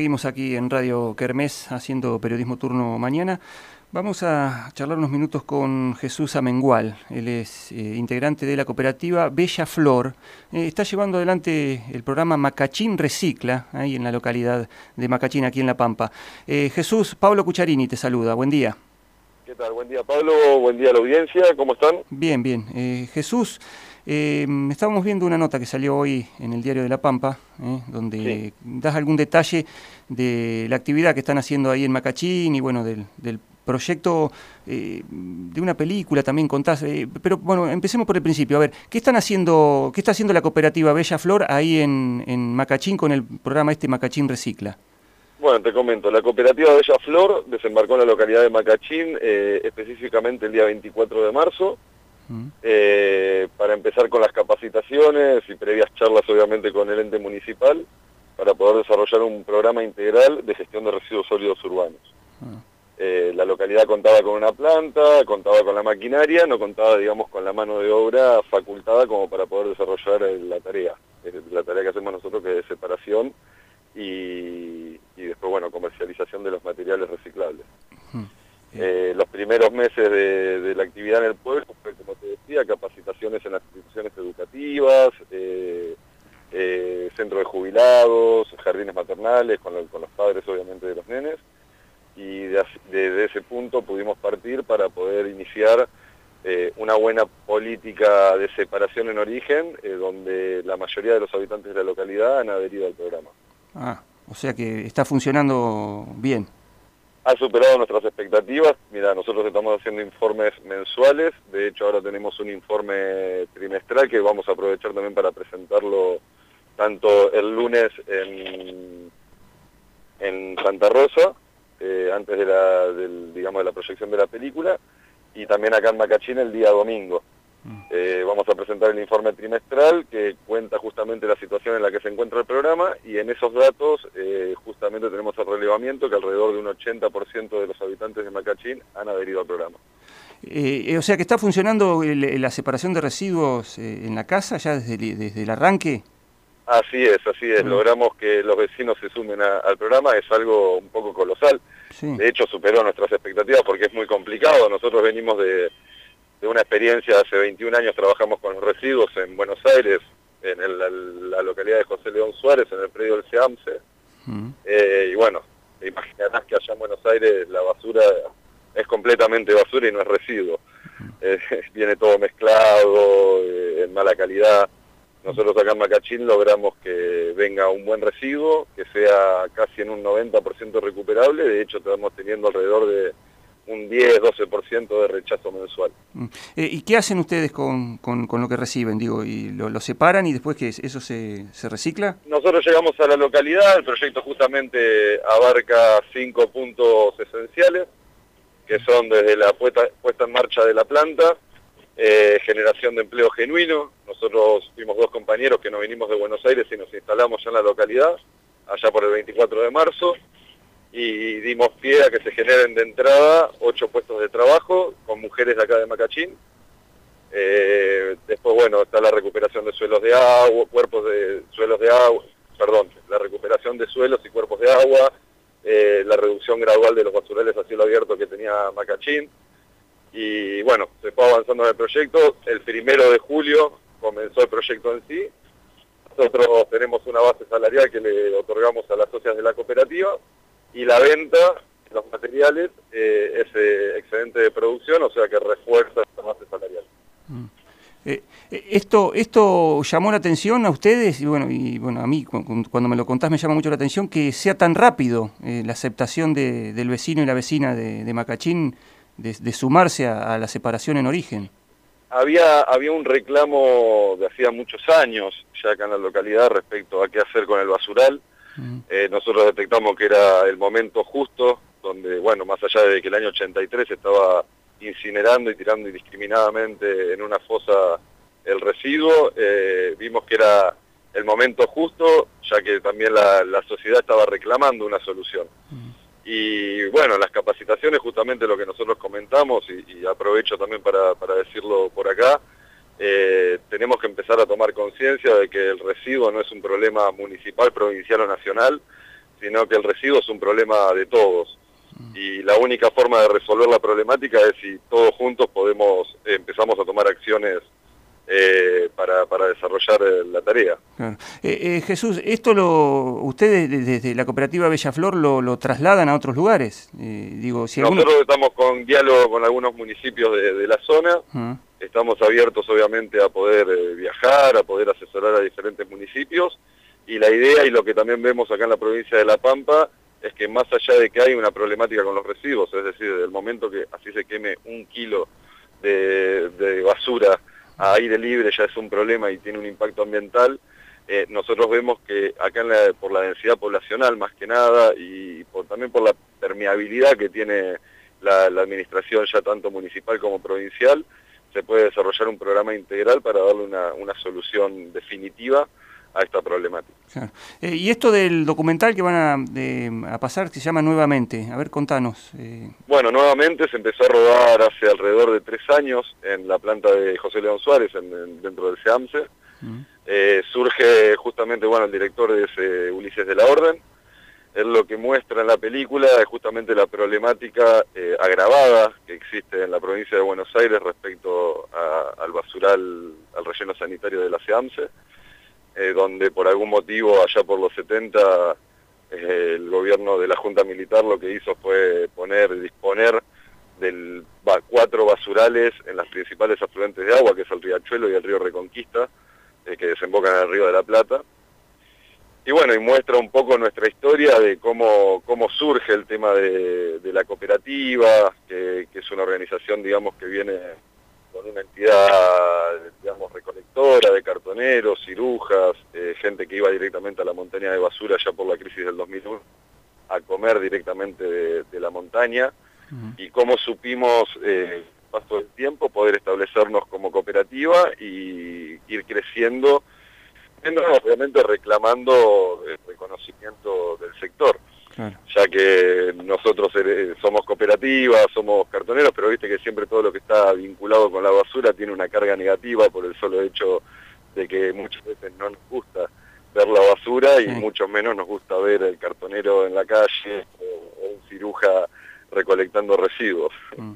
Seguimos aquí en Radio Kermés haciendo periodismo turno mañana. Vamos a charlar unos minutos con Jesús Amengual. Él es eh, integrante de la cooperativa Bella Flor. Eh, está llevando adelante el programa Macachín Recicla, ahí en la localidad de Macachín, aquí en La Pampa. Eh, Jesús, Pablo Cucharini te saluda. Buen día. ¿Qué tal? Buen día, Pablo. Buen día a la audiencia. ¿Cómo están? Bien, bien. Jesús, estábamos viendo una nota que salió hoy en el diario de La Pampa, donde das algún detalle de la actividad que están haciendo ahí en Macachín y bueno, del, del proyecto eh, de una película también contás, eh, pero bueno, empecemos por el principio. A ver, ¿qué están haciendo, qué está haciendo la cooperativa Bella Flor ahí en, en Macachín con el programa este Macachín Recicla? Bueno, te comento, la cooperativa Bella Flor desembarcó en la localidad de Macachín eh, específicamente el día 24 de marzo mm. para empezar con las capacitaciones y previas charlas obviamente con el ente municipal para poder desarrollar un programa integral de gestión de residuos sólidos urbanos. Ah. Eh, la localidad contaba con una planta, contaba con la maquinaria, no contaba, digamos, con la mano de obra facultada como para poder desarrollar eh, la tarea, eh, la tarea que hacemos nosotros que es separación y, después, bueno, comercialización de los materiales reciclables. Los primeros meses de, la actividad en el pueblo fue, como te decía, capacitaciones en las instituciones educativas, centros de jubilados, jardines maternales, con los padres obviamente de los nenes, y desde ese punto pudimos partir para poder iniciar eh, una buena política de separación en origen, eh, donde la mayoría de los habitantes de la localidad han adherido al programa. Ah, o sea que está funcionando bien. Ha superado nuestras expectativas. Mira, nosotros estamos haciendo informes mensuales. De hecho, ahora tenemos un informe trimestral que vamos a aprovechar también para presentarlo tanto el lunes en, en Santa Rosa eh, antes de la, digamos, de la proyección de la película, y también acá en Macachín el día domingo. Mm. Eh, vamos a presentar el informe trimestral que cuenta justamente la situación en la que se encuentra el programa y en esos datos eh, justamente tenemos el relevamiento que alrededor de un 80% de los habitantes de Macachín han adherido al programa. o sea que está funcionando la separación de residuos en la casa ya desde, desde el arranque. Así es, así es. Logramos que los vecinos se sumen al programa, es algo un poco colosal. De hecho, superó nuestras expectativas porque es muy complicado. Nosotros venimos de, una experiencia, hace 21 años trabajamos con los residuos en Buenos Aires, en la, localidad de José León Suárez, en el predio del SEAMSE. Eh, y bueno, te imaginarás que allá en Buenos Aires la basura es completamente basura y no es residuo. Eh, viene todo mezclado, eh, en mala calidad. Nosotros acá en Macachín logramos que venga un buen residuo, que sea casi en un 90% recuperable, de hecho estamos teniendo alrededor de un 10-12% de rechazo mensual. Mm. Eh, ¿Y qué hacen ustedes con, lo que reciben? Digo, ¿y lo, separan y después que eso se, se, recicla? Nosotros llegamos a la localidad, el proyecto justamente abarca cinco puntos esenciales, que son desde la puesta, puesta en marcha de la planta, eh, generación de empleo genuino. Nosotros fuimos dos compañeros que nos vinimos de Buenos Aires y nos instalamos ya en la localidad, allá por el 24 de marzo, y dimos pie a que se generen de entrada ocho puestos de trabajo con mujeres de acá de Macachín. Eh, después, bueno, está la recuperación de suelos de agua, cuerpos de suelos de agua, perdón, la recuperación de suelos y cuerpos de agua, eh, la reducción gradual de los basurales a cielo abierto que tenía Macachín, y bueno, se fue avanzando en el proyecto. El primero de julio comenzó el proyecto en sí. Nosotros tenemos una base salarial que le otorgamos a las socias de la cooperativa y la venta de los materiales eh, es eh, excedente de producción, o sea que refuerza esa base salarial. Mm. Eh, esto, esto llamó la atención a ustedes y bueno, y bueno a mí cuando me lo contás me llama mucho la atención que sea tan rápido la aceptación del vecino y la vecina de, de Macachín de, sumarse a, la separación en origen. Había, había un reclamo de hacía muchos años ya acá en la localidad respecto a qué hacer con el basural. Mm. Eh, nosotros detectamos que era el momento justo, donde, bueno, más allá de que el año 83 estaba incinerando y tirando indiscriminadamente en una fosa el residuo, eh, vimos que era el momento justo, ya que también la, sociedad estaba reclamando una solución. Mm. Y bueno, las capacitaciones, justamente lo que nosotros comentamos, y, aprovecho también para, decirlo por acá, eh, tenemos que empezar a tomar conciencia de que el residuo no es un problema municipal, provincial o nacional, sino que el residuo es un problema de todos. Y la única forma de resolver la problemática es si todos juntos podemos, empezamos a tomar acciones eh, para, para, desarrollar eh, la tarea. Eh, Jesús, ¿esto lo ustedes desde la cooperativa Bellaflor lo, lo trasladan a otros lugares? digo, si Nosotros estamos con diálogo con algunos municipios de, la zona, ah. Estamos abiertos obviamente a poder viajar, a poder asesorar a diferentes municipios, y la idea y lo que también vemos acá en la provincia de La Pampa es que más allá de que hay una problemática con los residuos, es decir, desde el momento que así se queme un kilo de, basura, a aire libre ya es un problema y tiene un impacto ambiental, eh, nosotros vemos que acá por la densidad poblacional más que nada y también por la permeabilidad que tiene la, administración ya tanto municipal como provincial, se puede desarrollar un programa integral para darle una, una solución definitiva a esta problemática. Eh, y esto del documental que van a, pasar se llama Nuevamente. A ver, contanos. Eh. Bueno, Nuevamente se empezó a rodar hace alrededor de tres años en la planta de José León Suárez, en, dentro del SEAMSE. Eh, surge justamente, bueno, el director de Ulises de la Orden. Él lo que muestra en la película es justamente la problemática agravada que existe en la provincia de Buenos Aires respecto al basural, al relleno sanitario de la SEAMSE eh, donde por algún motivo allá por los 70 eh, el gobierno de la Junta Militar lo que hizo fue poner, disponer de cuatro basurales en las principales afluentes de agua, que es el Riachuelo y el río Reconquista, eh, que desembocan en el río de la Plata. Y bueno, y muestra un poco nuestra historia de cómo, cómo surge el tema de, la cooperativa, que, que, es una organización, digamos, que viene con una entidad, digamos, recolectora de cartoneros, cirujas, eh, gente que iba directamente a la montaña de basura ya por la crisis del 2001 a comer directamente de, la montaña. Y cómo supimos, eh, paso del tiempo, poder establecernos como cooperativa y ir creciendo, obviamente reclamando el reconocimiento del sector ya que nosotros somos cooperativas, somos cartoneros, pero viste que siempre todo lo que está vinculado con la basura tiene una carga negativa por el solo hecho de que muchas veces no nos gusta ver la basura y mucho menos nos gusta ver el cartonero en la calle o, un ciruja recolectando residuos. Mm.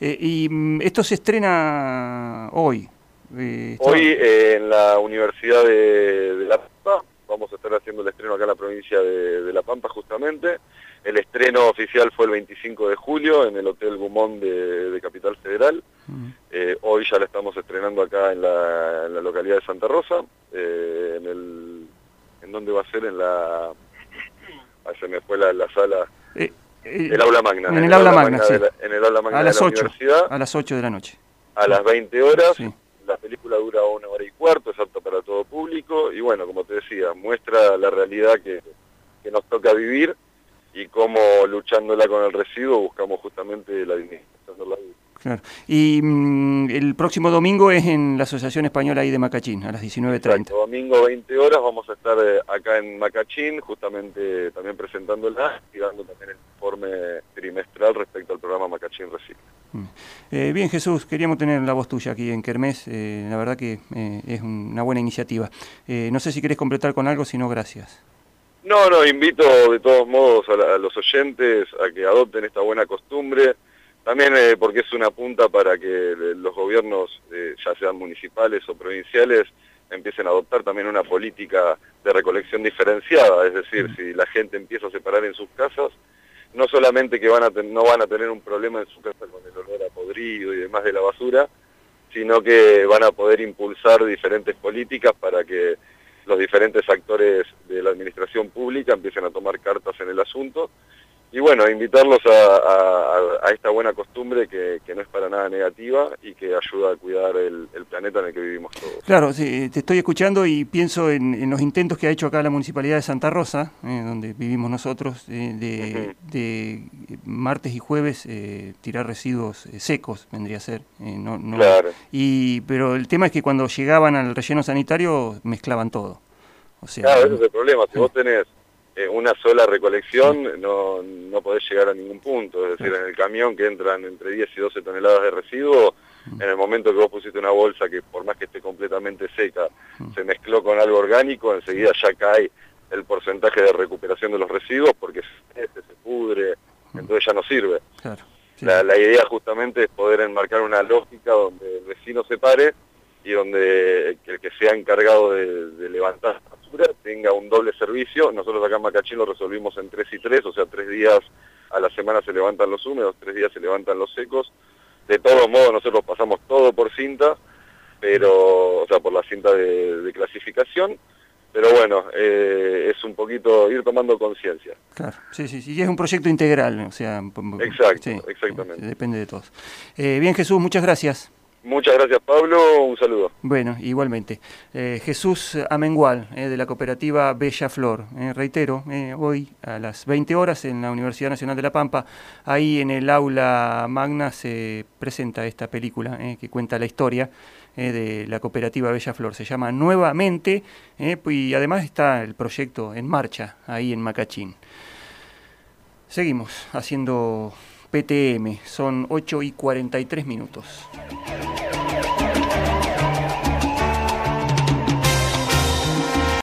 Eh, y mm, esto se estrena hoy. Hoy eh, en la Universidad de, de La Pampa vamos a estar haciendo el estreno acá en la provincia de, La Pampa justamente. El estreno oficial fue el 25 de julio en el Hotel Gumón de, Capital Federal. Mm. Eh, hoy ya la estamos estrenando acá en la, localidad de Santa Rosa. Eh, en el, ¿En dónde va a ser? En la... Ah, se me fue la, la sala... El aula magna. En, el, aula magna, sí. en el aula magna a las de la 8, universidad. A las 8 de la noche. A las 20 horas. Sí película dura una hora y cuarto, es apto para todo público y bueno, como te decía, muestra la realidad que, que nos toca vivir y cómo luchándola con el residuo buscamos justamente la vida. Claro. Y mm, el próximo domingo es en la Asociación Española ahí de Macachín, a las 19.30. Domingo 20 horas vamos a estar eh, acá en Macachín, justamente también presentándola y dando también el informe trimestral respecto al programa Macachín Recicla. Mm. Eh, bien Jesús, queríamos tener la voz tuya aquí en Kermés, eh, la verdad que es una buena iniciativa. no sé si querés completar con algo, si no, gracias. No, no, invito de todos modos a los oyentes a que adopten esta buena costumbre, también eh, porque es una punta para que los gobiernos, eh, ya sean municipales o provinciales, empiecen a adoptar también una política de recolección diferenciada, es decir, si la gente empieza a separar en sus casas, no solamente que van a no van a tener un problema en su casa con el olor a podrido y demás de la basura, sino que van a poder impulsar diferentes políticas para que los diferentes actores de la administración pública empiecen a tomar cartas en el asunto y bueno, invitarlos a, esta buena costumbre que, no es para nada negativa y que ayuda a cuidar el, planeta en el que vivimos todos. Claro, sí, te estoy escuchando y pienso en, los intentos que ha hecho acá la Municipalidad de Santa Rosa, eh, donde vivimos nosotros, eh, de, martes y jueves eh, tirar residuos secos, vendría a ser. No, claro. Y, pero el tema es que cuando llegaban al relleno sanitario mezclaban todo. O sea, claro, ese es el problema. Si vos tenés eh, una sola recolección no, no podés llegar a ningún punto. Es decir, en el camión que entran entre 10 y 12 toneladas de residuo, en el momento que vos pusiste una bolsa que por más que esté completamente seca, se mezcló con algo orgánico, enseguida ya cae el porcentaje de recuperación de los residuos porque se, se pudre, mm. entonces ya no sirve. la, idea justamente es poder enmarcar una lógica donde el vecino se pare y donde el que sea encargado de, levantar la basura tenga un doble servicio. Nosotros acá en Macachín lo resolvimos en tres y tres, o sea, tres días a la semana se levantan los húmedos, tres días se levantan los secos. De todos modos, nosotros pasamos todo por cinta, pero, o sea, por la cinta de clasificación, pero bueno, eh, es un poquito ir tomando conciencia. Claro, sí, sí, sí, y es un proyecto integral, o sea... Exacto, exactamente. Depende de todos. Eh, bien, Jesús, muchas gracias. Muchas gracias, Pablo. Un saludo. Bueno, igualmente. Eh, Jesús Amengual, de la cooperativa Bella Flor. reitero, hoy a las 20 horas en la Universidad Nacional de La Pampa, ahí en el aula magna se presenta esta película que cuenta la historia eh, de la cooperativa Bella Flor. Se llama Nuevamente eh, y además está el proyecto en marcha ahí en Macachín. Seguimos haciendo PTM, son 8 y 43 minutos.